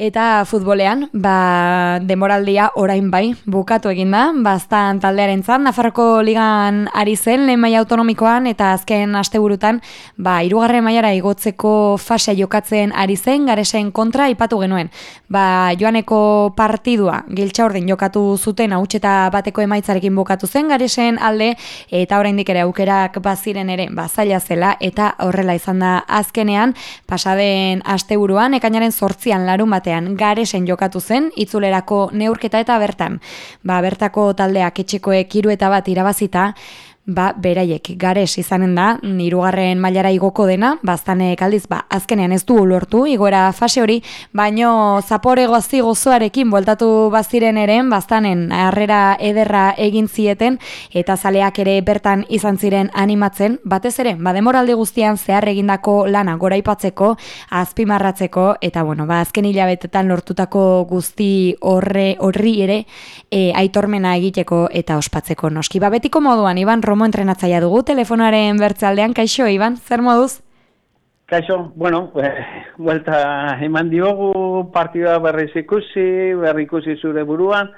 Eta futbolean, ba, demoraldia orain bai, bukatu egin da, bastan taldearen zan, Nafarroko ligan ari zen, lehen maia autonomikoan, eta azken asteburutan, ba, irugarren maiara igotzeko fasea jokatzen ari zen, garesen kontra ipatu genuen. Ba, joaneko partidua, giltza orden jokatu zuten, hau bateko emaitzarekin bukatu zen, garesen alde, eta oraindik ere aukerak baziren ere, ba, zaila zela, eta horrela izan da azkenean, pasaden asteburuan, ekainaren sortzian larun batean, batean garesen jokatu zen itzulerako neurketa eta bertan. Ba, bertako taldeak etxekoek hiru eta bat irabazita, ba, beraiek gares izanen da, nirugarren mailara igoko dena, baztanek aldiz, ba, azkenean ez du lortu, igoera fase hori, baino zapore gozi gozoarekin bueltatu baziren eren, baztanen harrera ederra egin zieten, eta zaleak ere bertan izan ziren animatzen, batez ere, ba, demoraldi guztian zehar egindako lana goraipatzeko, azpimarratzeko, eta bueno, ba, azken hilabetetan lortutako guzti horre horri ere, e, aitormena egiteko eta ospatzeko noski. Ba, betiko moduan, Iban Romo entrenatzaia dugu telefonaren bertzaldean, kaixo, Iban, zer moduz? Kaixo, bueno, eh, vuelta eman diogu partida berriz ikusi, berri ikusi zure buruan,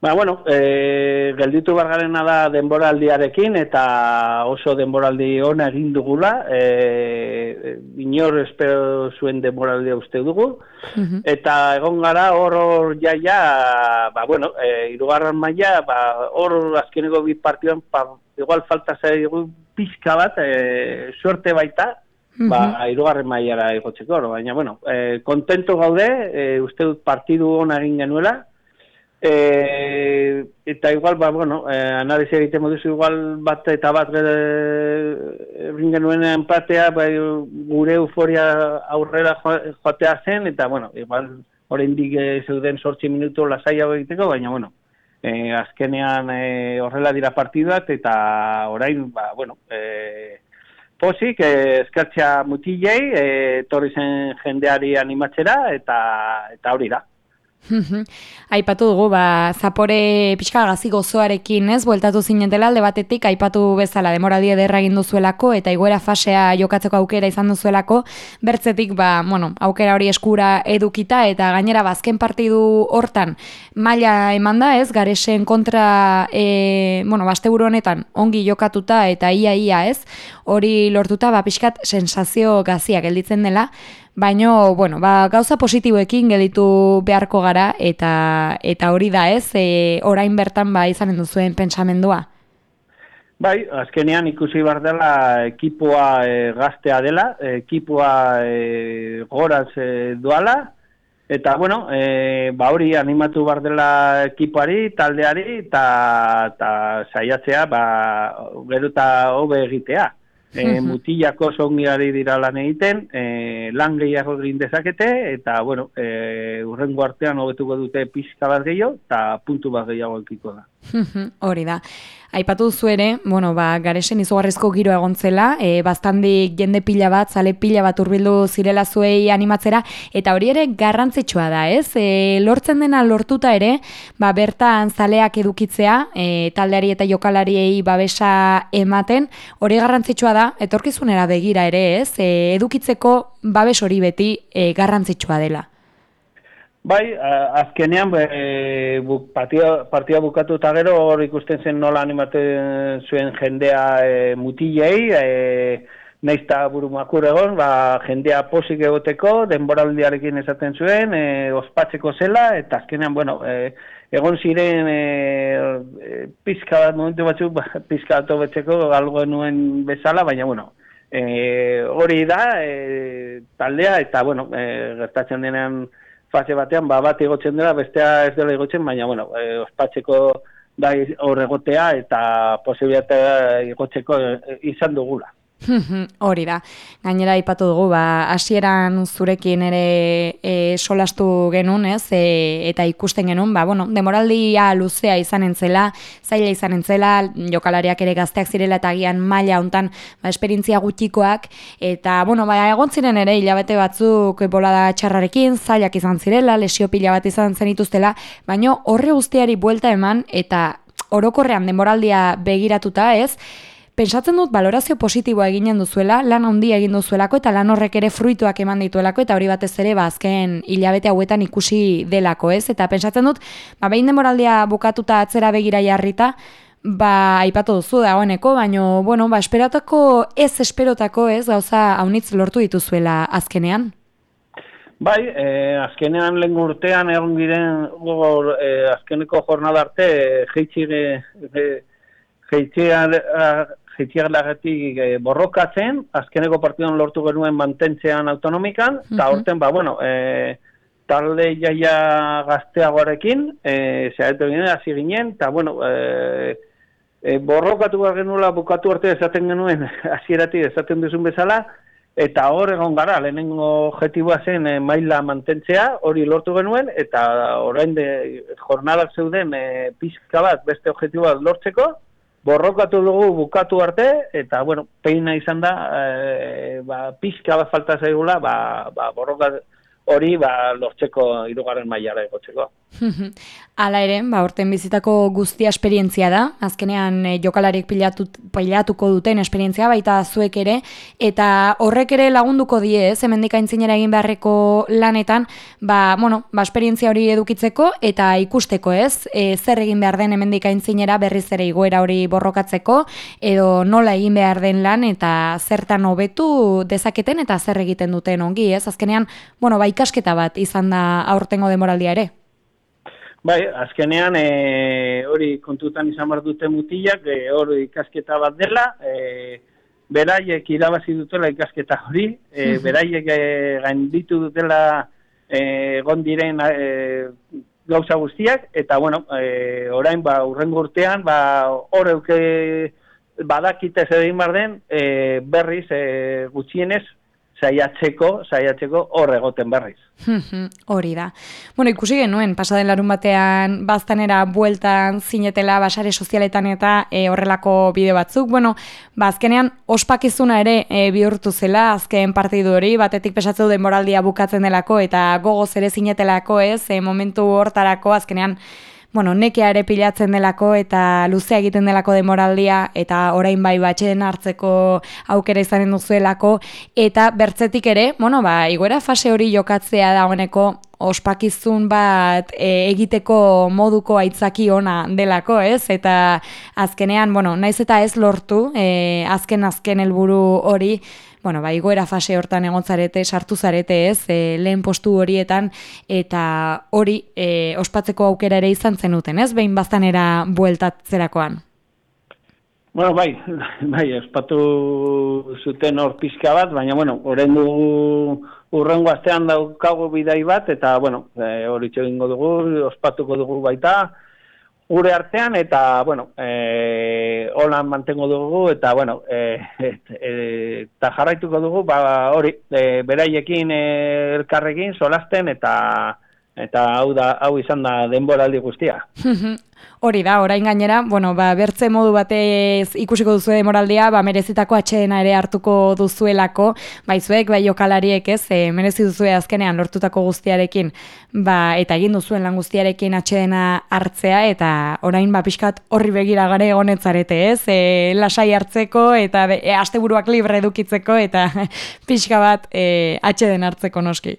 Ba, bueno, e, gelditu bargarena da denboraldiarekin eta oso denboraldi ona egin dugula. E, inor espero zuen denboraldia uste dugu. Eta egon gara hor hor jaia, ba, bueno, e, irugarran maia, ba, hor azkeneko bit partioan, pa, igual falta zaigu pizka bat, e, suerte baita, ba, irugarren maiara egotzeko, baina, bueno, e, kontento gaude, e, uste dut partidu ona egin genuela, E, eta igual, ba, bueno, e, analizi egiten moduz igual bat eta bat egin genuen empatea, ba, gure euforia aurrera joatea zen, eta, bueno, igual, horrein dik zeuden sortzi minutu lasaia egiteko, baina, bueno, e, azkenean e, horrela dira partiduak, eta orain, ba, bueno, e, eh, eskertzea mutilei, eh, torri zen jendeari animatzera, eta, eta hori da. Aipatu dugu, ba, zapore pixka gazi gozoarekin, ez, bueltatu zinetela alde batetik, aipatu bezala, demoraldi ederra egin duzuelako, eta iguera fasea jokatzeko aukera izan duzuelako, bertzetik, ba, bueno, aukera hori eskura edukita, eta gainera bazken ba, partidu hortan, maila eman da, ez, garesen kontra, e, bueno, baste honetan, ongi jokatuta, eta ia-ia, ez, hori lortuta, ba, pixkat sensazio gaziak gelditzen dela, Baino, bueno, ba, gauza positiboekin geditu beharko gara eta eta hori da, ez? E, orain bertan ba izanen duzuen pentsamendua. Bai, azkenean ikusi bar dela ekipoa e, gaztea dela, ekipoa e, goraz e, duala eta bueno, e, ba hori animatu bar dela ekipoari, taldeari eta ta saiatzea ba gero ta hobe egitea e, mutilako zongiari dira lan egiten, e, lan gehiago egin dezakete, eta, bueno, e, urrengo artean hobetuko dute pizka bat gehiago, eta puntu bat gehiago ekiko da. Hori da. Aipatu duzu ere, bueno, ba, garesen izugarrizko giro egontzela, e, bastandik jende pila bat, zale pila bat urbildu zirela zuei animatzera, eta hori ere garrantzitsua da, ez? E, lortzen dena lortuta ere, ba, bertan zaleak edukitzea, e, taldeari eta jokalariei babesa ematen, hori garrantzitsua da, etorkizunera begira ere, ez? E, edukitzeko babes hori beti e, garrantzitsua dela. Bai, azkenean e, bu, partia, bukatu eta gero hor ikusten zen nola animaten zuen jendea e, mutilei, e, neizta buru makur egon, ba, jendea posik egoteko, denboraldiarekin esaten zuen, e, ospatzeko zela, eta azkenean, bueno, e, egon ziren e, pizka bat, momentu batzuk, ba, pizka bat obetzeko galgo nuen bezala, baina, bueno, e, hori da, e, taldea, eta, bueno, e, gertatzen denean, fase batean ba, bat egotzen dela, bestea ez dela egotzen, baina, bueno, e, ospatzeko da hor egotea eta posibilitatea egotzeko e, izan dugula. Hori da. Gainera aipatu dugu ba hasieran zurekin ere e, solastu genuen, ez? E, eta ikusten genuen, ba bueno, demoraldia luzea izanen zela, zaila izanen zela, jokalariak ere gazteak zirela eta agian maila hontan ba esperientzia gutxikoak eta bueno, ba egon ziren ere hilabete batzuk bolada txarrarekin, zailak izan zirela, lesio pila bat izan zenituztela, baino horre guztiari buelta eman eta orokorrean demoraldia begiratuta, ez? Pensatzen dut balorazio positiboa eginen duzuela, lan handia egin duzuelako eta lan horrek ere fruituak eman dituelako eta hori batez ere ba, hilabete hauetan ikusi delako, ez? Eta pensatzen dut, ba, behin demoraldia bukatuta atzera begira jarrita, ba, aipatu duzu dagoeneko, baino, bueno, ba, esperatako, ez esperotako, ez, gauza haunitz lortu dituzuela azkenean? Bai, eh, azkenean lehen urtean egon giren gogor, eh, azkeneko jornada arte jeitxire jeitxiak lagatik eh, borrokatzen, azkeneko partiduan lortu genuen mantentzean autonomikan, eta mm -hmm. ba, bueno, eh, talde jaia gazteagoarekin, eh, zeharetu ginen, hasi ginen, eta, bueno, eh, eh, borrokatu behar genuela, bukatu arte esaten genuen, hasieratik esaten duzun bezala, Eta hor egon gara, lehenengo objetiboa zen e, maila mantentzea, hori lortu genuen, eta orain de jornadak zeuden e, pizka bat beste objetiboa lortzeko, borrokatu dugu bukatu arte, eta bueno, peina izan da, e, ba, pizka bat falta zaigula, ba, ba, borrokatu hori ba, lortzeko irugarren mailara egotzeko. Hala ere, ba, orten bizitako guztia esperientzia da, azkenean e, jokalarik pilatu, pilatuko duten esperientzia, baita zuek ere, eta horrek ere lagunduko die, ez, hemendik aintzinera egin beharreko lanetan, ba, bueno, ba, esperientzia hori edukitzeko, eta ikusteko, ez, e, zer egin behar den hemendik aintzinera berriz ere igoera hori borrokatzeko, edo nola egin behar den lan, eta zertan hobetu dezaketen, eta zer egiten duten ongi, ez, azkenean, bueno, bai, ikasketa bat izan da aurtengo demoraldia ere? Bai, azkenean e, hori kontutan izan bar dute mutilak, e, hori ikasketa bat dela, e, beraiek irabazi dutela ikasketa hori, e, beraiek e, gainditu dutela e, gondiren e, gauza guztiak, eta bueno, e, orain ba, urrengo urtean, ba, horreuke badakite zer bar den, e, berriz e, gutxienez saiatzeko, saiatzeko hor egoten berriz. Hori da. Bueno, ikusi genuen, pasaden larun batean, baztanera bueltan zinetela, basare sozialetan eta e, horrelako bideo batzuk. Bueno, bazkenean, ospakizuna ere e, bihurtu zela, azken partidu hori, batetik pesatzeu den moraldia bukatzen delako, eta gogoz ere zinetelako ez, e, momentu hortarako, azkenean, bueno, nekea ere pilatzen delako eta luzea egiten delako demoraldia eta orain bai batxeen hartzeko aukera izanen duzuelako eta bertzetik ere, bueno, ba, iguera fase hori jokatzea dagoeneko ospakizun bat e, egiteko moduko aitzaki ona delako, ez? Eta azkenean, bueno, naiz eta ez lortu, e, azken azken helburu hori, bueno, ba, igoera fase hortan egontzarete, sartu zarete ez, e, lehen postu horietan, eta hori e, ospatzeko aukera ere izan zenuten, ez, behin baztanera bueltatzerakoan? Bueno, bai, bai, ospatu zuten hor pizka bat, baina, bueno, horren dugu urrengo astean daukago bidai bat, eta, bueno, e, hori txegingo dugu, ospatuko dugu baita, gure artean eta bueno, eh holan mantengo dugu eta bueno, eh e, ta jarraituko dugu ba hori e, beraiekin e, elkarrekin solasten eta eta hau da hau izan da denboraldi guztia. Hori da, orain gainera, bueno, ba, bertze modu batez ikusiko duzu demoraldia, ba, merezitako atxeena ere hartuko duzuelako, baizuek, bai jokalariek ez, e, merezi duzue azkenean lortutako guztiarekin, ba, eta egin duzuen lan guztiarekin atxeena hartzea, eta orain, ba, pixkat horri begira gare egonetzarete ez, e, lasai hartzeko, eta e, asteburuak libre edukitzeko, eta pixka bat e, atxeden hartzeko noski.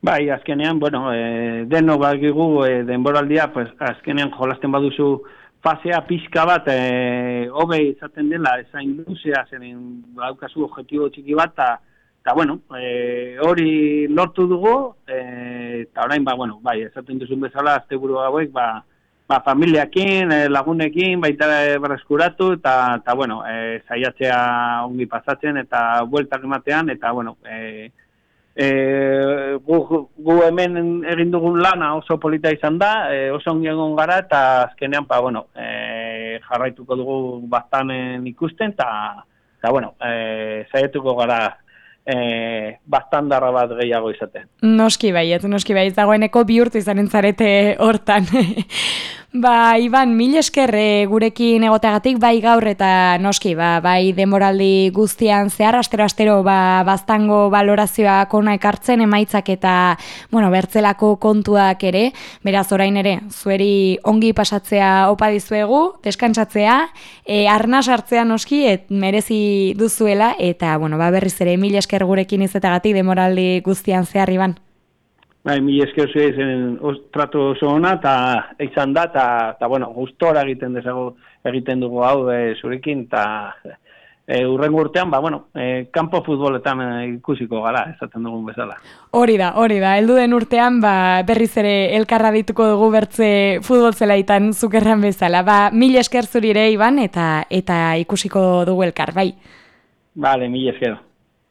Bai, azkenean, bueno, e, deno bagigu e, denboraldia, pues, azkenean jolasten baduzu fasea pixka bat, e, hobe izaten dela, ezain luzea, zenen daukazu objetibo txiki bat, eta, bueno, e, hori lortu dugu, eta orain, ba, bueno, bai, esaten duzun bezala, azte buru hauek, ba, ba, familiakin, lagunekin, baita berreskuratu, eta, eta bueno, e, zaiatzea ongi pasatzen, eta bueltak ematean, eta, bueno, e, e, gu, gu hemen egin dugun lana oso polita izan da, e, oso ongi egon gara, eta azkenean, pa, bueno, e, jarraituko dugu bastanen ikusten, eta, bueno, e, zaietuko gara e, bastandarra bat gehiago izaten. Noski baiet, noski baiet, dagoeneko bihurtu izanen zarete hortan. Ba, Iban, mil esker eh, gurekin egoteagatik bai gaur eta noski, ba, bai demoraldi guztian zehar, astero-astero ba, baztango balorazioa kona ekartzen emaitzak eta, bueno, bertzelako kontuak ere, beraz orain ere, zueri ongi pasatzea opa dizuegu, deskantzatzea, e, arna sartzea noski, et merezi duzuela, eta, bueno, ba, berriz ere, mil esker gurekin izetagatik demoraldi guztian zehar, Iban. Bai, mi esker zu zen trato oso ona, eta izan da, eta, bueno, gustora egiten dezago, egiten dugu hau e, zurekin, eta e, urren urtean, ba, bueno, e, kanpo futboletan e, ikusiko gara, esaten dugun bezala. Hori da, hori da, heldu den urtean, ba, berriz ere elkarra dituko dugu bertze futbol zelaitan zukerran bezala. Ba, mil esker zurire, Iban, eta, eta ikusiko dugu elkar, bai? Bale, mil esker.